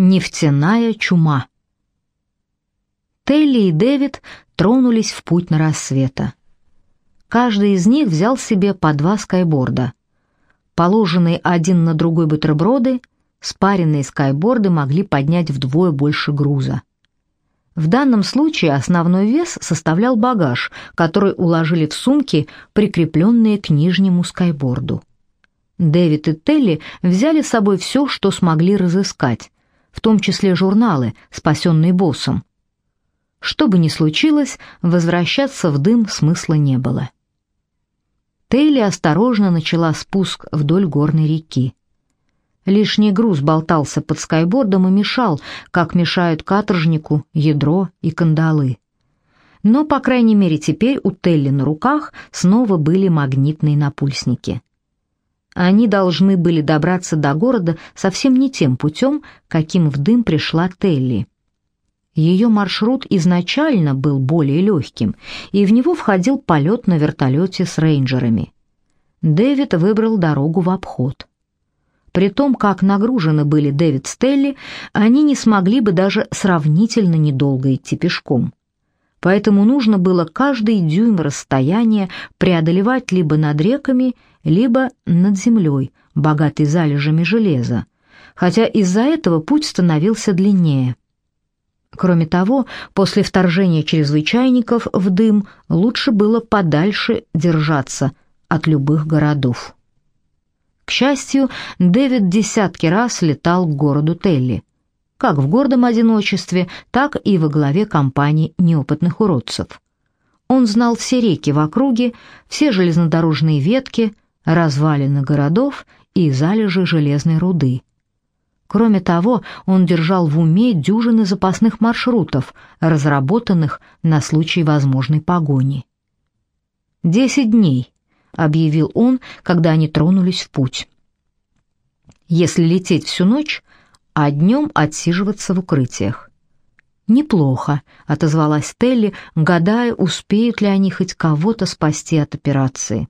Нефтяная чума. Телли и Дэвид тронулись в путь на рассвета. Каждый из них взял себе по два скайборда. Положенные один на другой бутерброды, спаренные скайборды могли поднять вдвое больше груза. В данном случае основной вес составлял багаж, который уложили в сумки, прикрепленные к нижнему скайборду. Дэвид и Телли взяли с собой все, что смогли разыскать, в том числе журналы, спасенные боссом. Что бы ни случилось, возвращаться в дым смысла не было. Тейли осторожно начала спуск вдоль горной реки. Лишний груз болтался под скайбордом и мешал, как мешают каторжнику ядро и кандалы. Но, по крайней мере, теперь у Телли на руках снова были магнитные напульсники. Они должны были добраться до города совсем не тем путем, каким в дым пришла Телли. Ее маршрут изначально был более легким, и в него входил полет на вертолете с рейнджерами. Дэвид выбрал дорогу в обход. При том, как нагружены были Дэвид с Телли, они не смогли бы даже сравнительно недолго идти пешком. Поэтому нужно было каждый дюйм расстояния преодолевать либо над реками, либо над землей, богатой залежами железа, хотя из-за этого путь становился длиннее. Кроме того, после вторжения чрезвычайников в дым лучше было подальше держаться от любых городов. К счастью, Дэвид десятки раз летал к городу Телли, как в гордом одиночестве, так и во главе компании неопытных уродцев. Он знал все реки в округе, все железнодорожные ветки – развалины городов и залежи железной руды. Кроме того, он держал в уме дюжины запасных маршрутов, разработанных на случай возможной погони. «Десять дней», — объявил он, когда они тронулись в путь. «Если лететь всю ночь, а днем отсиживаться в укрытиях». «Неплохо», — отозвалась Телли, гадая, успеют ли они хоть кого-то спасти от операции.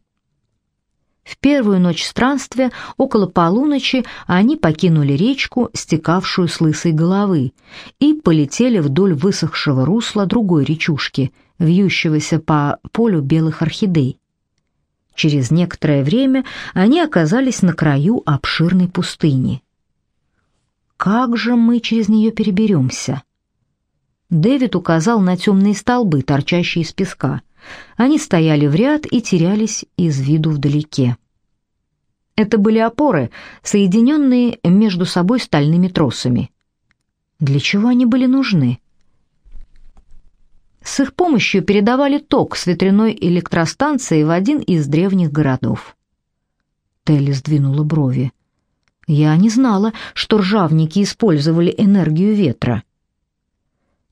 В первую ночь странствия, около полуночи, они покинули речку, стекавшую с лысой головы, и полетели вдоль высохшего русла другой речушки, вьющегося по полю белых орхидей. Через некоторое время они оказались на краю обширной пустыни. «Как же мы через нее переберемся?» Дэвид указал на темные столбы, торчащие из песка. Они стояли в ряд и терялись из виду вдалеке. Это были опоры, соединенные между собой стальными тросами. Для чего они были нужны? С их помощью передавали ток с ветряной электростанции в один из древних городов. Телли сдвинула брови. Я не знала, что ржавники использовали энергию ветра.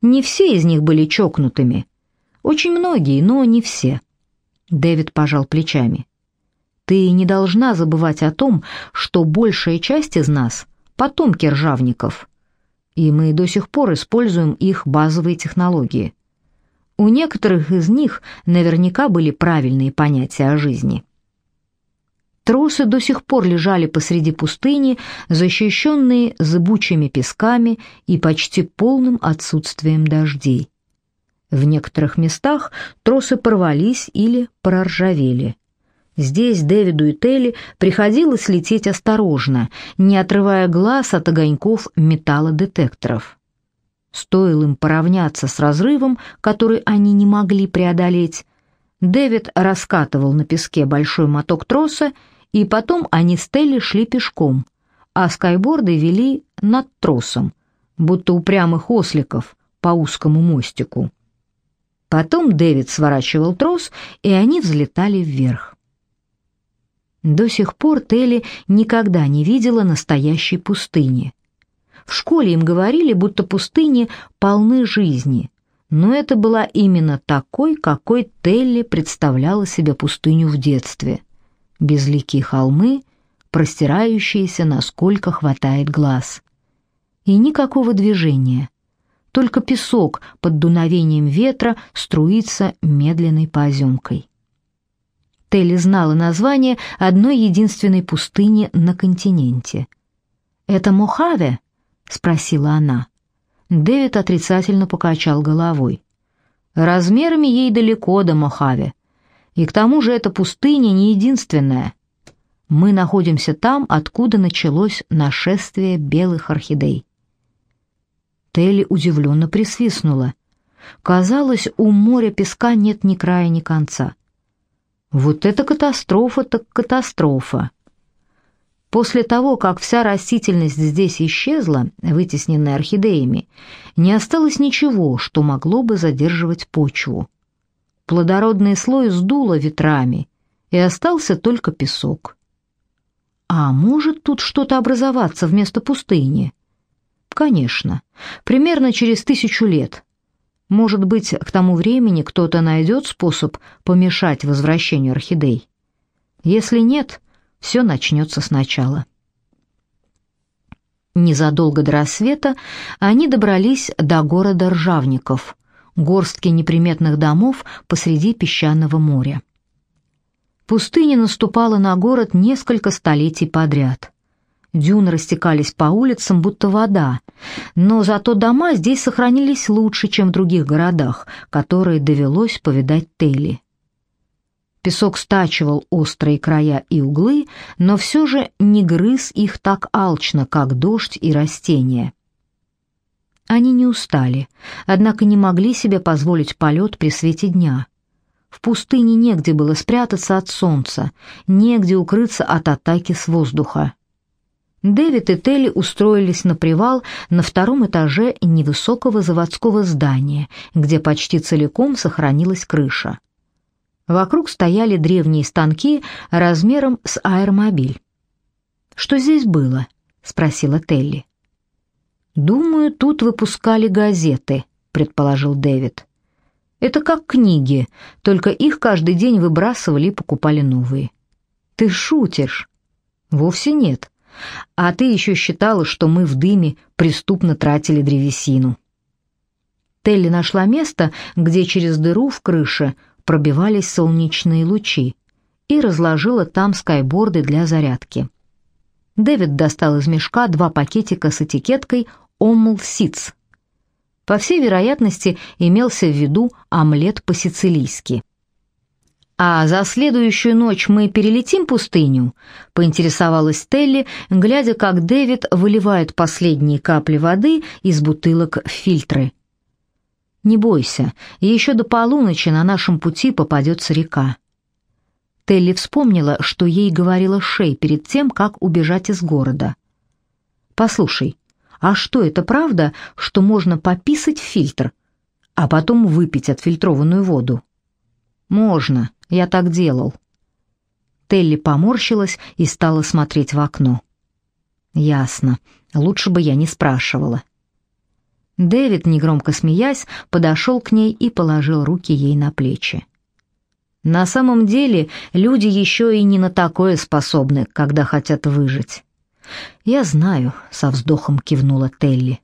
Не все из них были чокнутыми. Очень многие, но не все. Дэвид пожал плечами. Ты не должна забывать о том, что большая часть из нас — потомки ржавников, и мы до сих пор используем их базовые технологии. У некоторых из них наверняка были правильные понятия о жизни. Тросы до сих пор лежали посреди пустыни, защищенные зыбучими песками и почти полным отсутствием дождей. В некоторых местах тросы порвались или проржавели. Здесь Дэвиду и Телли приходилось лететь осторожно, не отрывая глаз от огоньков металлодетекторов. Стоило им поравняться с разрывом, который они не могли преодолеть, Дэвид раскатывал на песке большой моток троса и потом они с Телли шли пешком, а скайборды вели над тросом, будто упрямых осликов по узкому мостику. Потом Дэвид сворачивал трос, и они взлетали вверх. До сих пор Телли никогда не видела настоящей пустыни. В школе им говорили, будто пустыни полны жизни, но это была именно такой, какой Телли представляла себе пустыню в детстве безликие холмы, простирающиеся, насколько хватает глаз. И никакого движения. Только песок под дуновением ветра струится медленной поземкой. Телли знала название одной единственной пустыни на континенте. «Это Мохаве?» — спросила она. Дэвид отрицательно покачал головой. «Размерами ей далеко до Мохаве. И к тому же эта пустыня не единственная. Мы находимся там, откуда началось нашествие белых орхидей». Телли удивленно присвистнула. Казалось, у моря песка нет ни края, ни конца. Вот это катастрофа так катастрофа. После того, как вся растительность здесь исчезла, вытесненная орхидеями, не осталось ничего, что могло бы задерживать почву. Плодородный слой сдуло ветрами, и остался только песок. А может тут что-то образоваться вместо пустыни? Конечно, примерно через тысячу лет. Может быть, к тому времени кто-то найдет способ помешать возвращению орхидей. Если нет, все начнется сначала. Незадолго до рассвета они добрались до города Ржавников, горстки неприметных домов посреди песчаного моря. Пустыня наступала на город несколько столетий подряд. Дюны растекались по улицам, будто вода, но зато дома здесь сохранились лучше, чем в других городах, которые довелось повидать Телли. Песок стачивал острые края и углы, но все же не грыз их так алчно, как дождь и растения. Они не устали, однако не могли себе позволить полет при свете дня. В пустыне негде было спрятаться от солнца, негде укрыться от атаки с воздуха. Дэвид и Телли устроились на привал на втором этаже невысокого заводского здания, где почти целиком сохранилась крыша. Вокруг стояли древние станки размером с аэромобиль. «Что здесь было?» — спросила Телли. «Думаю, тут выпускали газеты», — предположил Дэвид. «Это как книги, только их каждый день выбрасывали и покупали новые». «Ты шутишь?» «Вовсе нет. А ты еще считала, что мы в дыме преступно тратили древесину». Телли нашла место, где через дыру в крыше пробивались солнечные лучи, и разложила там скайборды для зарядки. Дэвид достал из мешка два пакетика с этикеткой «Омл Ситц». По всей вероятности, имелся в виду омлет по-сицилийски. «А за следующую ночь мы перелетим пустыню?» — поинтересовалась Телли, глядя, как Дэвид выливает последние капли воды из бутылок в фильтры. Не бойся, еще до полуночи на нашем пути попадется река. Телли вспомнила, что ей говорила Шей перед тем, как убежать из города. Послушай, а что это правда, что можно пописать в фильтр, а потом выпить отфильтрованную воду? Можно, я так делал. Телли поморщилась и стала смотреть в окно. Ясно. Лучше бы я не спрашивала. Дэвид, негромко смеясь, подошел к ней и положил руки ей на плечи. На самом деле, люди еще и не на такое способны, когда хотят выжить. Я знаю, со вздохом кивнула Телли.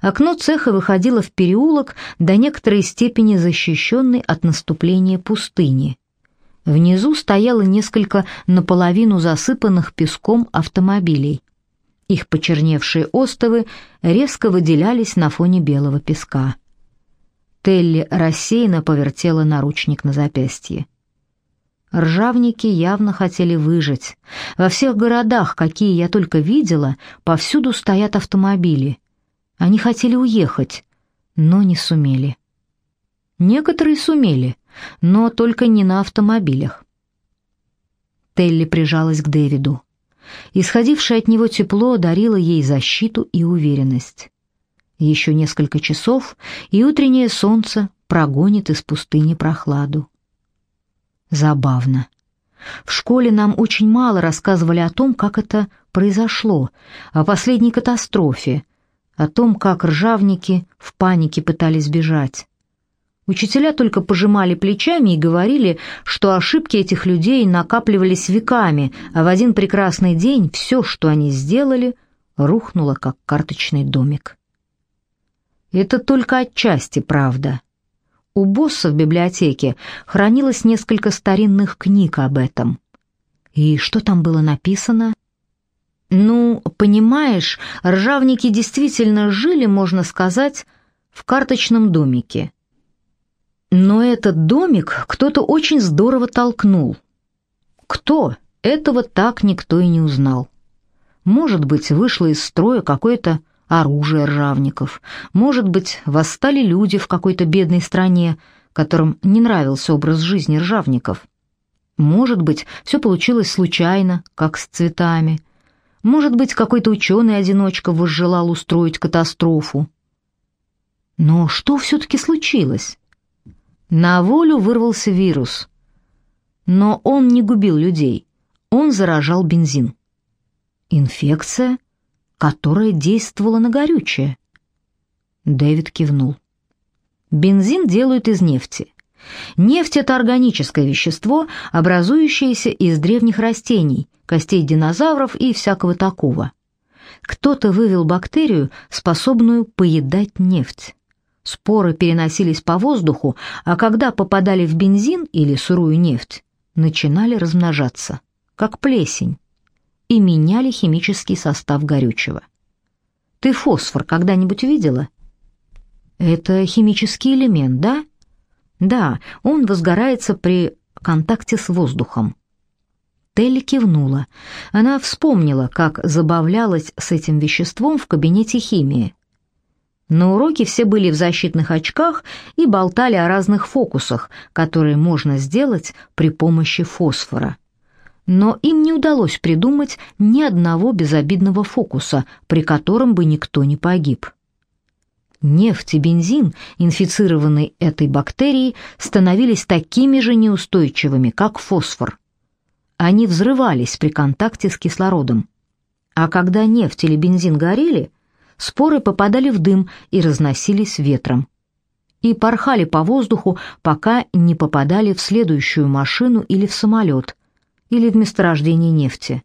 Окно цеха выходило в переулок, до некоторой степени защищенный от наступления пустыни. Внизу стояло несколько наполовину засыпанных песком автомобилей. Их почерневшие остовы резко выделялись на фоне белого песка. Телли рассеянно повертела наручник на запястье. Ржавники явно хотели выжить. Во всех городах, какие я только видела, повсюду стоят автомобили. Они хотели уехать, но не сумели. Некоторые сумели, но только не на автомобилях. Телли прижалась к Дэвиду. Исходившее от него тепло дарило ей защиту и уверенность. Еще несколько часов, и утреннее солнце прогонит из пустыни прохладу. Забавно. В школе нам очень мало рассказывали о том, как это произошло, о последней катастрофе, о том, как ржавники в панике пытались бежать. Учителя только пожимали плечами и говорили, что ошибки этих людей накапливались веками, а в один прекрасный день все, что они сделали, рухнуло, как карточный домик. Это только отчасти правда. У босса в библиотеке хранилось несколько старинных книг об этом. И что там было написано? Ну, понимаешь, ржавники действительно жили, можно сказать, в карточном домике. Но этот домик кто-то очень здорово толкнул. Кто? Этого так никто и не узнал. Может быть, вышло из строя какое-то оружие ржавников. Может быть, восстали люди в какой-то бедной стране, которым не нравился образ жизни ржавников. Может быть, все получилось случайно, как с цветами. Может быть, какой-то ученый-одиночка возжелал устроить катастрофу. Но что все-таки случилось? На волю вырвался вирус. Но он не губил людей, он заражал бензин. Инфекция, которая действовала на горючее. Дэвид кивнул. Бензин делают из нефти. Нефть – это органическое вещество, образующееся из древних растений, костей динозавров и всякого такого. Кто-то вывел бактерию, способную поедать нефть. Споры переносились по воздуху, а когда попадали в бензин или сырую нефть, начинали размножаться, как плесень, и меняли химический состав горючего. Ты фосфор когда-нибудь видела? Это химический элемент, да? Да, он возгорается при контакте с воздухом. Телли кивнула. Она вспомнила, как забавлялась с этим веществом в кабинете химии. На уроке все были в защитных очках и болтали о разных фокусах, которые можно сделать при помощи фосфора. Но им не удалось придумать ни одного безобидного фокуса, при котором бы никто не погиб. Нефть и бензин, инфицированные этой бактерией, становились такими же неустойчивыми, как фосфор. Они взрывались при контакте с кислородом. А когда нефть или бензин горели, споры попадали в дым и разносились ветром. И порхали по воздуху, пока не попадали в следующую машину или в самолет, или в месторождение нефти.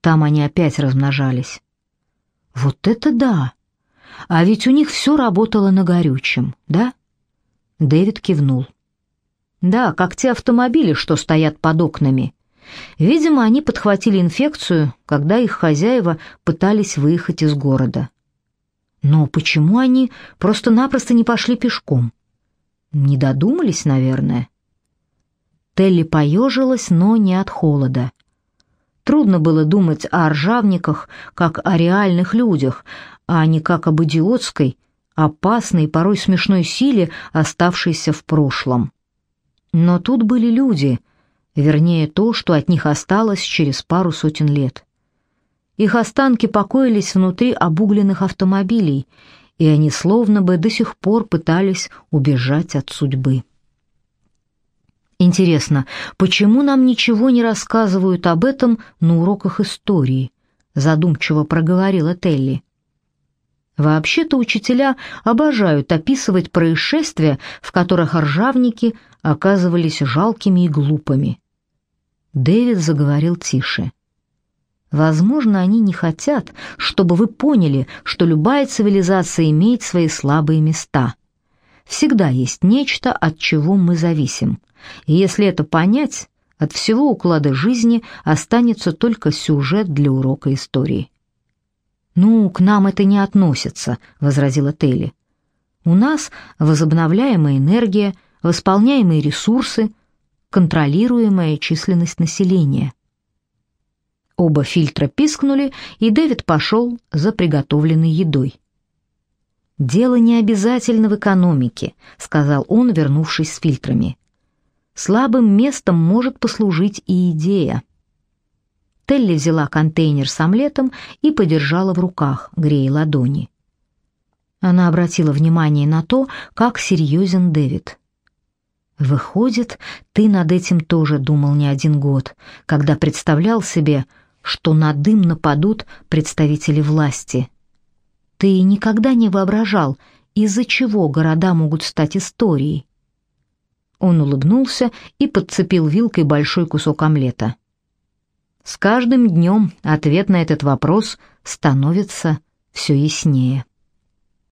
Там они опять размножались. Вот это да! А ведь у них все работало на горючем, да? Дэвид кивнул. Да, как те автомобили, что стоят под окнами. Видимо, они подхватили инфекцию, когда их хозяева пытались выехать из города. Но почему они просто-напросто не пошли пешком? Не додумались, наверное. Телли поежилась, но не от холода. Трудно было думать о ржавниках, как о реальных людях, а не как об идиотской, опасной, порой смешной силе, оставшейся в прошлом. Но тут были люди, вернее, то, что от них осталось через пару сотен лет. Их останки покоились внутри обугленных автомобилей, и они словно бы до сих пор пытались убежать от судьбы. Интересно, почему нам ничего не рассказывают об этом на уроках истории? задумчиво проговорила Телли. Вообще-то учителя обожают описывать происшествия, в которых ржавники оказывались жалкими и глупыми. Дэвид заговорил тише. Возможно, они не хотят, чтобы вы поняли, что любая цивилизация имеет свои слабые места. Всегда есть нечто, от чего мы зависим. И если это понять, от всего уклада жизни останется только сюжет для урока истории. «Ну, к нам это не относится», — возразила Телли. «У нас возобновляемая энергия, восполняемые ресурсы, контролируемая численность населения». Оба фильтра пискнули, и Дэвид пошел за приготовленной едой. «Дело не обязательно в экономике», — сказал он, вернувшись с фильтрами. «Слабым местом может послужить и идея». Телли взяла контейнер с омлетом и подержала в руках, грея ладони. Она обратила внимание на то, как серьезен Дэвид. Выходит, ты над этим тоже думал не один год, когда представлял себе, что на дым нападут представители власти. Ты никогда не воображал, из-за чего города могут стать историей. Он улыбнулся и подцепил вилкой большой кусок омлета. С каждым днем ответ на этот вопрос становится все яснее.